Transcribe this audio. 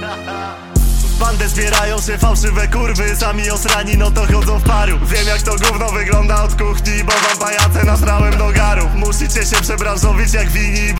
W bandę zbierają się fałszywe kurwy Sami osrani no to chodzą w paru. Wiem jak to gówno wygląda od kuchni Bo wam pajace nasrałem do garu. Musicie się przebranżowić jak wini